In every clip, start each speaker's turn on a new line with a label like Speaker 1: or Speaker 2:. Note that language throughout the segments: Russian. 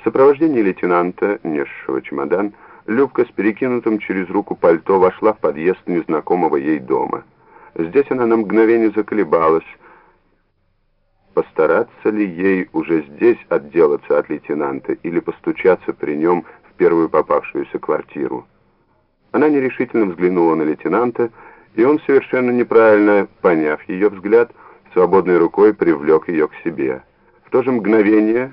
Speaker 1: В сопровождении лейтенанта, несшего чемодан, Любка с перекинутым через руку пальто вошла в подъезд незнакомого ей дома. Здесь она на мгновение заколебалась, постараться ли ей уже здесь отделаться от лейтенанта или постучаться при нем в первую попавшуюся квартиру. Она нерешительно взглянула на лейтенанта, и он, совершенно неправильно поняв ее взгляд, свободной рукой привлек ее к себе. В то же мгновение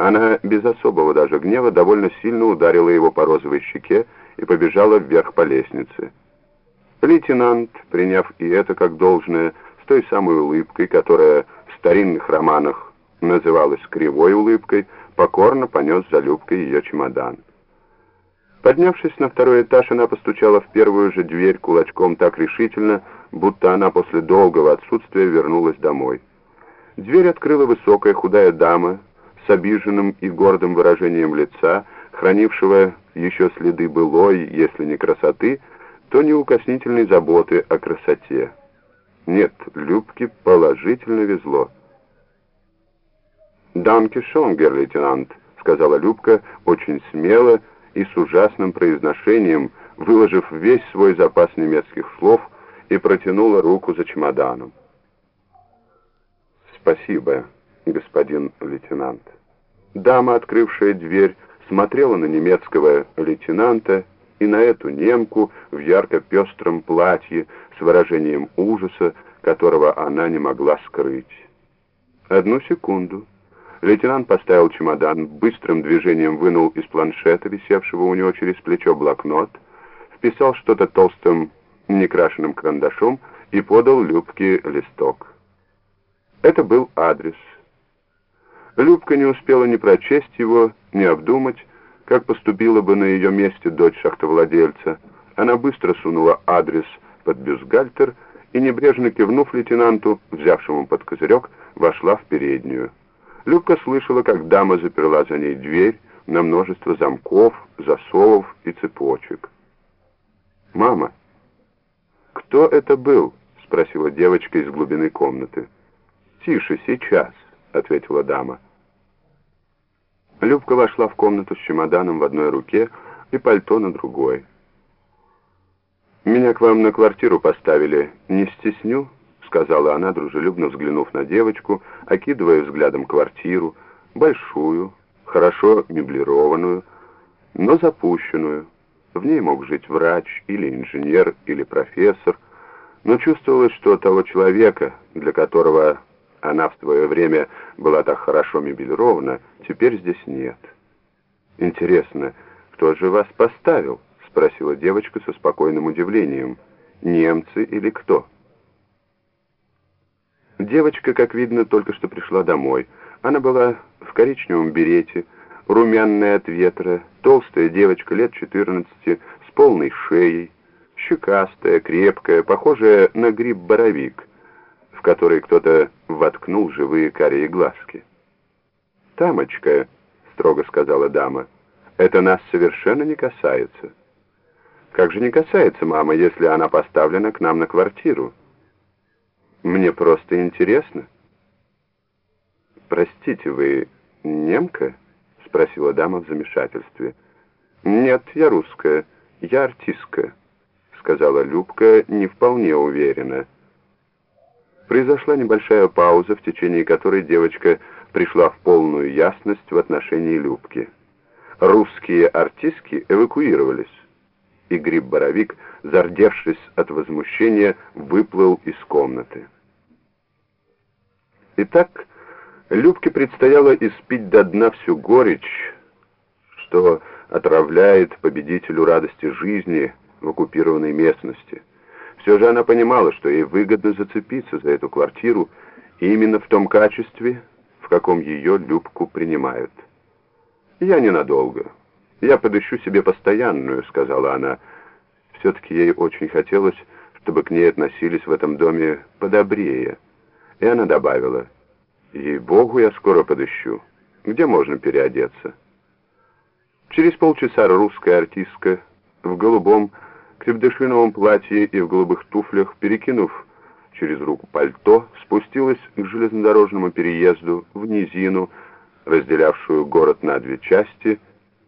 Speaker 1: она без особого даже гнева довольно сильно ударила его по розовой щеке и побежала вверх по лестнице. Лейтенант, приняв и это как должное, с той самой улыбкой, которая в старинных романах называлась кривой улыбкой, покорно понес за Любкой ее чемодан. Поднявшись на второй этаж, она постучала в первую же дверь кулачком так решительно, будто она после долгого отсутствия вернулась домой. Дверь открыла высокая худая дама обиженным и гордым выражением лица, хранившего еще следы былой, если не красоты, то неукоснительной заботы о красоте. Нет, Любке положительно везло. «Данке шон, лейтенант», — сказала Любка очень смело и с ужасным произношением, выложив весь свой запас немецких слов, и протянула руку за чемоданом. «Спасибо, господин лейтенант». Дама, открывшая дверь, смотрела на немецкого лейтенанта и на эту немку в ярко-пестром платье с выражением ужаса, которого она не могла скрыть. Одну секунду. Лейтенант поставил чемодан, быстрым движением вынул из планшета, висевшего у него через плечо, блокнот, вписал что-то толстым некрашенным карандашом и подал Любке листок. Это был адрес. Любка не успела ни прочесть его, ни обдумать, как поступила бы на ее месте дочь шахтовладельца. Она быстро сунула адрес под бюстгальтер и, небрежно кивнув лейтенанту, взявшему под козырек, вошла в переднюю. Любка слышала, как дама заперла за ней дверь на множество замков, засовов и цепочек. «Мама, кто это был?» — спросила девочка из глубины комнаты. «Тише, сейчас», — ответила дама. Любка вошла в комнату с чемоданом в одной руке и пальто на другой. «Меня к вам на квартиру поставили, не стесню?» — сказала она, дружелюбно взглянув на девочку, окидывая взглядом квартиру, большую, хорошо меблированную, но запущенную. В ней мог жить врач или инженер или профессор, но чувствовалось, что того человека, для которого она в свое время была так хорошо мебелирована, теперь здесь нет. «Интересно, кто же вас поставил?» — спросила девочка со спокойным удивлением. «Немцы или кто?» Девочка, как видно, только что пришла домой. Она была в коричневом берете, румяная от ветра, толстая девочка лет 14 с полной шеей, щекастая, крепкая, похожая на гриб-боровик, в который кто-то воткнул живые карие глазки. «Тамочка», — строго сказала дама, — «это нас совершенно не касается». «Как же не касается, мама, если она поставлена к нам на квартиру?» «Мне просто интересно». «Простите, вы немка?» — спросила дама в замешательстве. «Нет, я русская, я артистка», — сказала Любка не вполне уверенно. Произошла небольшая пауза, в течение которой девочка пришла в полную ясность в отношении Любки. Русские артистки эвакуировались, и Гриб-Боровик, зардевшись от возмущения, выплыл из комнаты. Итак, Любке предстояло испить до дна всю горечь, что отравляет победителю радости жизни в оккупированной местности. Все же она понимала, что ей выгодно зацепиться за эту квартиру именно в том качестве, в каком ее Любку принимают. «Я ненадолго. Я подыщу себе постоянную», — сказала она. Все-таки ей очень хотелось, чтобы к ней относились в этом доме подобрее. И она добавила — Ей-богу, я скоро подыщу. Где можно переодеться? Через полчаса русская артистка в голубом крепдышиновом платье и в голубых туфлях, перекинув через руку пальто, спустилась к железнодорожному переезду в низину, разделявшую город на две части,